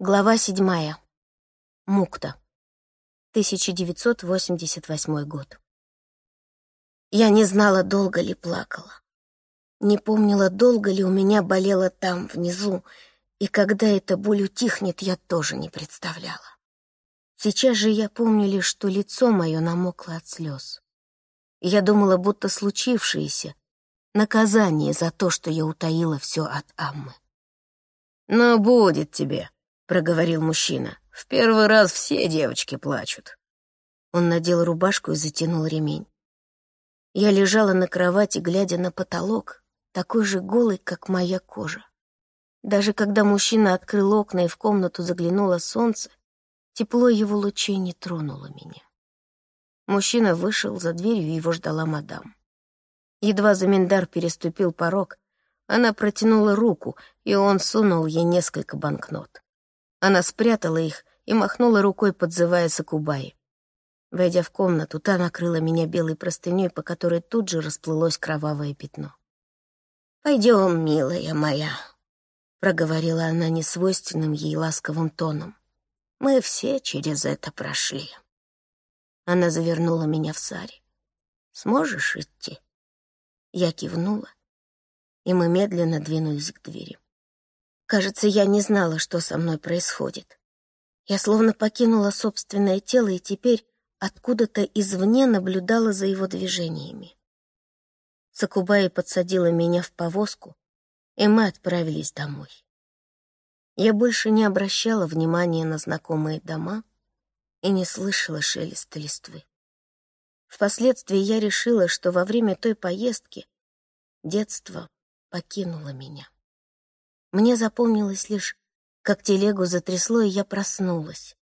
Глава седьмая. Мукта. 1988 год. Я не знала, долго ли плакала. Не помнила, долго ли у меня болело там, внизу, и когда эта боль утихнет, я тоже не представляла. Сейчас же я помню лишь, что лицо мое намокло от слез. Я думала, будто случившееся — наказание за то, что я утаила все от Аммы. «Но будет тебе», проговорил мужчина. «В первый раз все девочки плачут». Он надел рубашку и затянул ремень. Я лежала на кровати, глядя на потолок, такой же голый, как моя кожа. Даже когда мужчина открыл окна и в комнату заглянуло солнце, тепло его лучей не тронуло меня. Мужчина вышел, за дверью его ждала мадам. Едва Заминдар переступил порог, она протянула руку, и он сунул ей несколько банкнот. Она спрятала их и махнула рукой, подзывая Сакубай. Войдя в комнату, та накрыла меня белой простыней, по которой тут же расплылось кровавое пятно. «Пойдем, милая моя», — проговорила она несвойственным ей ласковым тоном. «Мы все через это прошли». Она завернула меня в сари. «Сможешь идти?» Я кивнула, и мы медленно двинулись к двери. Кажется, я не знала, что со мной происходит. Я словно покинула собственное тело и теперь откуда-то извне наблюдала за его движениями. Сакубаи подсадила меня в повозку, и мы отправились домой. Я больше не обращала внимания на знакомые дома и не слышала шелеста листвы. Впоследствии я решила, что во время той поездки детство покинуло меня. Мне запомнилось лишь, как телегу затрясло, и я проснулась.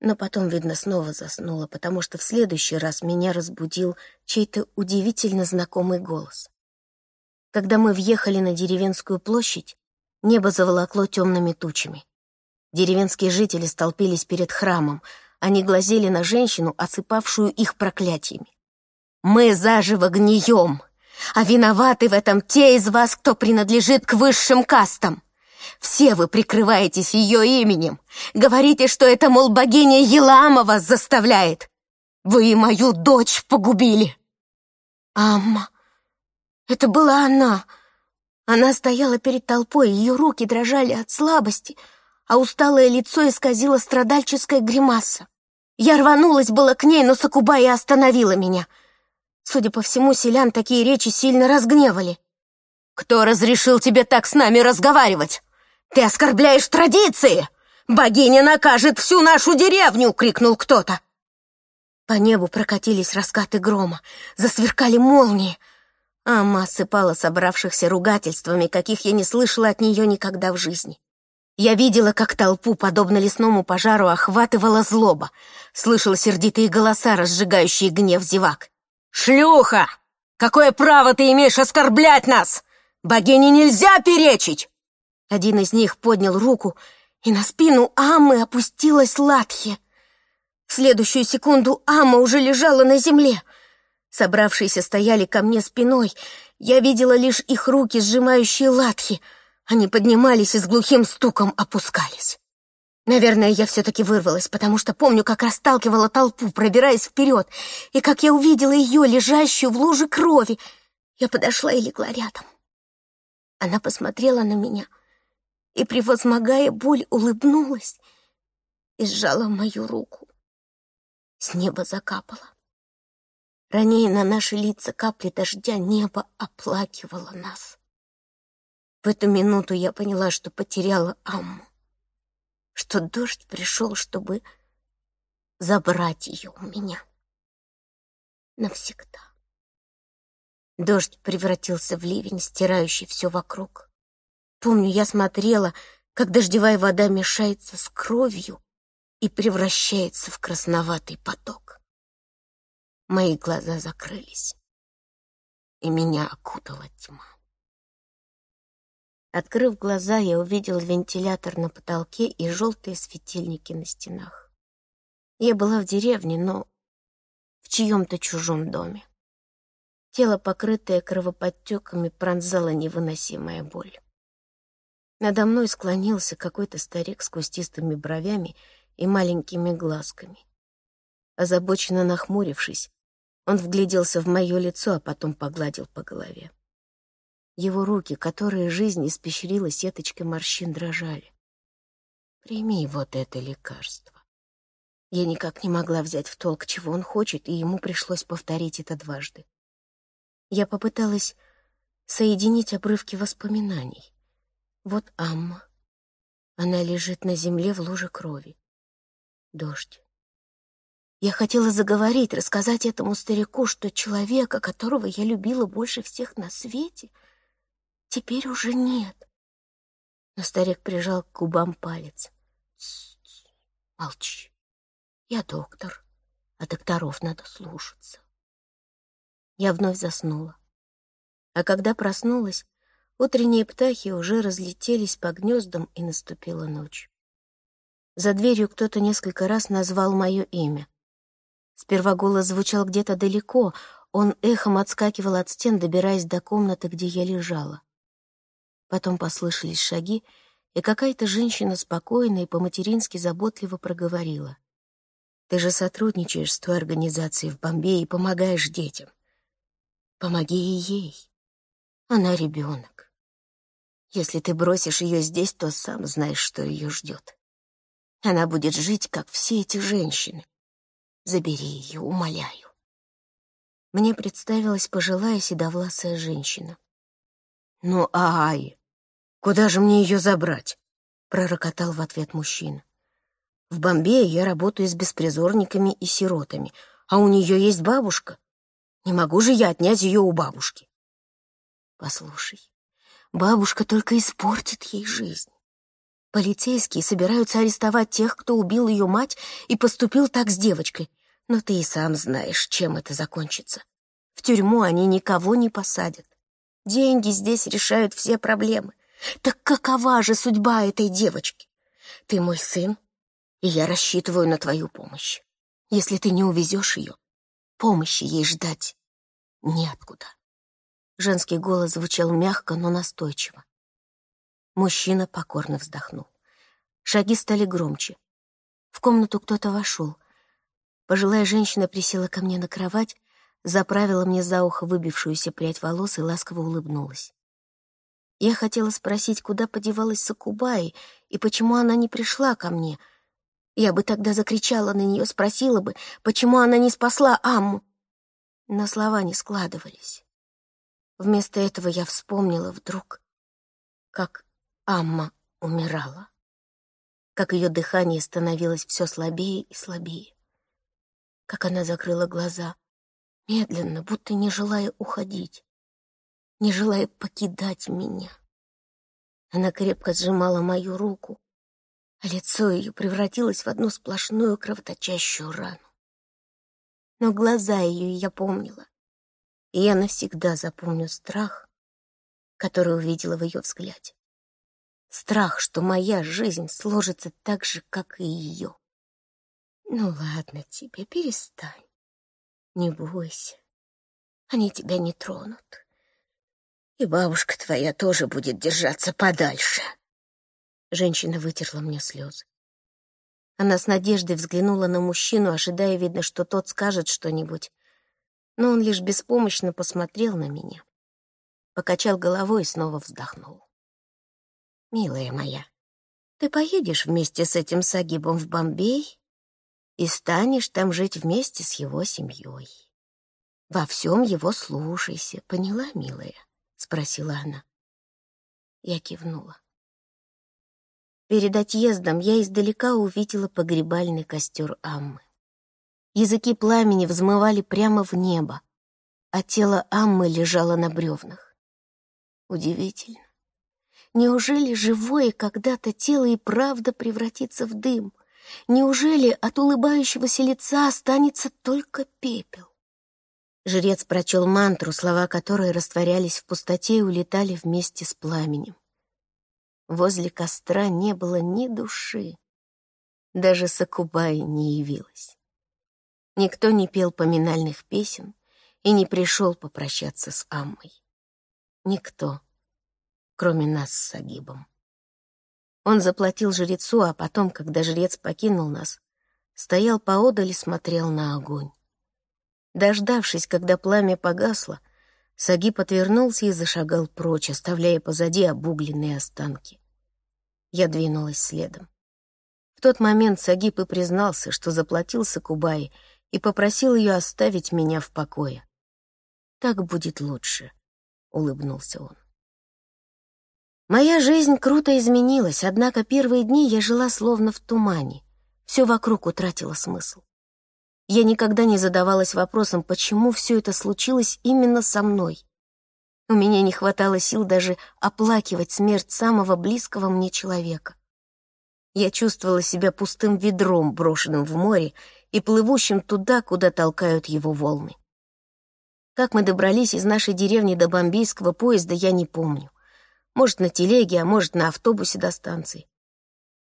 Но потом, видно, снова заснула, потому что в следующий раз меня разбудил чей-то удивительно знакомый голос. Когда мы въехали на деревенскую площадь, небо заволокло темными тучами. Деревенские жители столпились перед храмом. Они глазели на женщину, осыпавшую их проклятиями. «Мы заживо гнием!» А виноваты в этом те из вас, кто принадлежит к высшим кастам. Все вы прикрываетесь ее именем. Говорите, что это, мол, богиня Елама вас заставляет. Вы и мою дочь погубили. Амма, это была она. Она стояла перед толпой, ее руки дрожали от слабости, а усталое лицо исказило страдальческая гримаса. Я рванулась было к ней, но Сакубая остановила меня — Судя по всему, селян такие речи сильно разгневали. «Кто разрешил тебе так с нами разговаривать? Ты оскорбляешь традиции! Богиня накажет всю нашу деревню!» — крикнул кто-то. По небу прокатились раскаты грома, засверкали молнии. Амма осыпала собравшихся ругательствами, каких я не слышала от нее никогда в жизни. Я видела, как толпу, подобно лесному пожару, охватывала злоба. Слышала сердитые голоса, разжигающие гнев зевак. «Шлюха! Какое право ты имеешь оскорблять нас? Богине нельзя перечить!» Один из них поднял руку, и на спину Аммы опустилась Латхи. В следующую секунду Амма уже лежала на земле. Собравшиеся стояли ко мне спиной. Я видела лишь их руки, сжимающие Латхи. Они поднимались и с глухим стуком опускались. Наверное, я все-таки вырвалась, потому что помню, как расталкивала толпу, пробираясь вперед, и как я увидела ее, лежащую в луже крови. Я подошла и легла рядом. Она посмотрела на меня и, превозмогая боль, улыбнулась и сжала мою руку. С неба закапало. Ранее на наши лица капли дождя небо оплакивало нас. В эту минуту я поняла, что потеряла Амму что дождь пришел, чтобы забрать ее у меня. Навсегда. Дождь превратился в ливень, стирающий все вокруг. Помню, я смотрела, как дождевая вода мешается с кровью и превращается в красноватый поток. Мои глаза закрылись, и меня окутала тьма. Открыв глаза, я увидел вентилятор на потолке и желтые светильники на стенах. Я была в деревне, но в чьем-то чужом доме. Тело, покрытое кровоподтеками, пронзала невыносимая боль. Надо мной склонился какой-то старик с кустистыми бровями и маленькими глазками. Озабоченно нахмурившись, он вгляделся в мое лицо, а потом погладил по голове. Его руки, которые жизнь испещрила сеточкой морщин, дрожали. «Прими вот это лекарство». Я никак не могла взять в толк, чего он хочет, и ему пришлось повторить это дважды. Я попыталась соединить обрывки воспоминаний. Вот Амма. Она лежит на земле в луже крови. Дождь. Я хотела заговорить, рассказать этому старику, что человека, которого я любила больше всех на свете, теперь уже нет. Но старик прижал к губам палец. Тс -тс, молчи. Я доктор, а докторов надо слушаться. Я вновь заснула. А когда проснулась, утренние птахи уже разлетелись по гнездам, и наступила ночь. За дверью кто-то несколько раз назвал мое имя. Сперва голос звучал где-то далеко, он эхом отскакивал от стен, добираясь до комнаты, где я лежала. Потом послышались шаги, и какая-то женщина спокойно и по-матерински заботливо проговорила. «Ты же сотрудничаешь с той организацией в Бомбее и помогаешь детям. Помоги и ей. Она ребенок. Если ты бросишь ее здесь, то сам знаешь, что ее ждет. Она будет жить, как все эти женщины. Забери ее, умоляю. Мне представилась пожилая седовласая женщина. «Ну, ай, куда же мне ее забрать?» — пророкотал в ответ мужчина. «В Бомбее я работаю с беспризорниками и сиротами, а у нее есть бабушка. Не могу же я отнять ее у бабушки». «Послушай, бабушка только испортит ей жизнь. Полицейские собираются арестовать тех, кто убил ее мать и поступил так с девочкой. Но ты и сам знаешь, чем это закончится. В тюрьму они никого не посадят. Деньги здесь решают все проблемы. Так какова же судьба этой девочки? Ты мой сын, и я рассчитываю на твою помощь. Если ты не увезешь ее, помощи ей ждать неоткуда. Женский голос звучал мягко, но настойчиво. Мужчина покорно вздохнул. Шаги стали громче. В комнату кто-то вошел. Пожилая женщина присела ко мне на кровать, заправила мне за ухо выбившуюся прядь волос и ласково улыбнулась. Я хотела спросить, куда подевалась Сакубай и почему она не пришла ко мне. Я бы тогда закричала на нее, спросила бы, почему она не спасла Амму. Но слова не складывались. Вместо этого я вспомнила вдруг, как Амма умирала, как ее дыхание становилось все слабее и слабее, как она закрыла глаза, медленно, будто не желая уходить, не желая покидать меня. Она крепко сжимала мою руку, а лицо ее превратилось в одну сплошную кровоточащую рану. Но глаза ее я помнила, и я навсегда запомню страх, который увидела в ее взгляде. Страх, что моя жизнь сложится так же, как и ее. Ну ладно тебе, перестань. Не бойся. Они тебя не тронут. И бабушка твоя тоже будет держаться подальше. Женщина вытерла мне слезы. Она с надеждой взглянула на мужчину, ожидая, видно, что тот скажет что-нибудь. Но он лишь беспомощно посмотрел на меня, покачал головой и снова вздохнул. «Милая моя, ты поедешь вместе с этим Сагибом в Бомбей и станешь там жить вместе с его семьей. Во всем его слушайся, поняла, милая?» — спросила она. Я кивнула. Перед отъездом я издалека увидела погребальный костер Аммы. Языки пламени взмывали прямо в небо, а тело Аммы лежало на бревнах. Удивительно. Неужели живое когда-то тело и правда превратится в дым? Неужели от улыбающегося лица останется только пепел? Жрец прочел мантру, слова которой растворялись в пустоте и улетали вместе с пламенем. Возле костра не было ни души. Даже Сакубай не явилась. Никто не пел поминальных песен и не пришел попрощаться с Аммой. Никто кроме нас с Агибом. Он заплатил жрецу, а потом, когда жрец покинул нас, стоял поодаль и смотрел на огонь. Дождавшись, когда пламя погасло, Сагиб отвернулся и зашагал прочь, оставляя позади обугленные останки. Я двинулась следом. В тот момент Сагиб и признался, что заплатил Сакубай и попросил ее оставить меня в покое. «Так будет лучше», — улыбнулся он. Моя жизнь круто изменилась, однако первые дни я жила словно в тумане. Все вокруг утратило смысл. Я никогда не задавалась вопросом, почему все это случилось именно со мной. У меня не хватало сил даже оплакивать смерть самого близкого мне человека. Я чувствовала себя пустым ведром, брошенным в море и плывущим туда, куда толкают его волны. Как мы добрались из нашей деревни до бомбейского поезда, я не помню. Может, на телеге, а может, на автобусе до станции.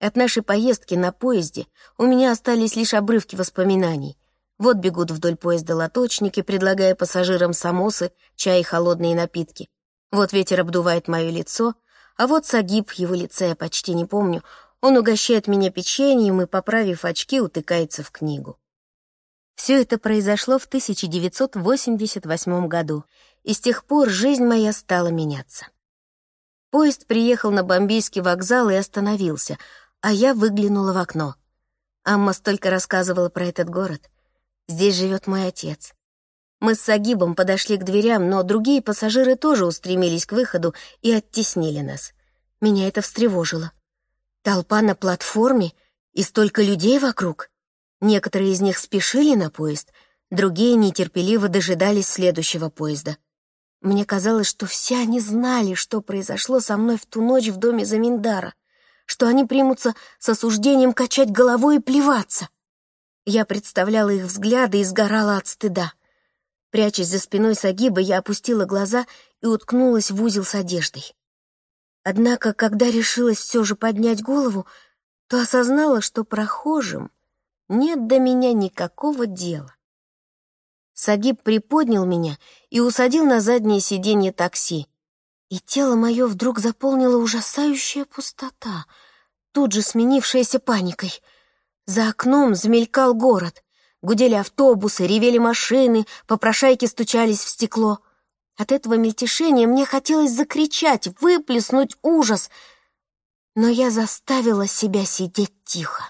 От нашей поездки на поезде у меня остались лишь обрывки воспоминаний. Вот бегут вдоль поезда лоточники, предлагая пассажирам самосы, чай и холодные напитки. Вот ветер обдувает мое лицо, а вот Сагиб, его лица я почти не помню, он угощает меня печеньем и, поправив очки, утыкается в книгу. Все это произошло в 1988 году, и с тех пор жизнь моя стала меняться. Поезд приехал на Бомбейский вокзал и остановился, а я выглянула в окно. Амма столько рассказывала про этот город. Здесь живет мой отец. Мы с Сагибом подошли к дверям, но другие пассажиры тоже устремились к выходу и оттеснили нас. Меня это встревожило. Толпа на платформе и столько людей вокруг. Некоторые из них спешили на поезд, другие нетерпеливо дожидались следующего поезда. Мне казалось, что все они знали, что произошло со мной в ту ночь в доме Заминдара, что они примутся с осуждением качать головой и плеваться. Я представляла их взгляды и сгорала от стыда. Прячась за спиной Сагиба, я опустила глаза и уткнулась в узел с одеждой. Однако, когда решилась все же поднять голову, то осознала, что прохожим нет до меня никакого дела. Сагиб приподнял меня и усадил на заднее сиденье такси. И тело мое вдруг заполнила ужасающая пустота, тут же сменившаяся паникой. За окном замелькал город. Гудели автобусы, ревели машины, попрошайки стучались в стекло. От этого мельтешения мне хотелось закричать, выплеснуть ужас, но я заставила себя сидеть тихо.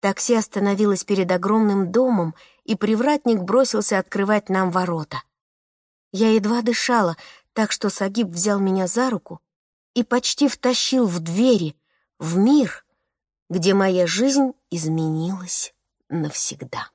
Такси остановилось перед огромным домом, и привратник бросился открывать нам ворота. Я едва дышала, так что Сагиб взял меня за руку и почти втащил в двери, в мир, где моя жизнь изменилась навсегда.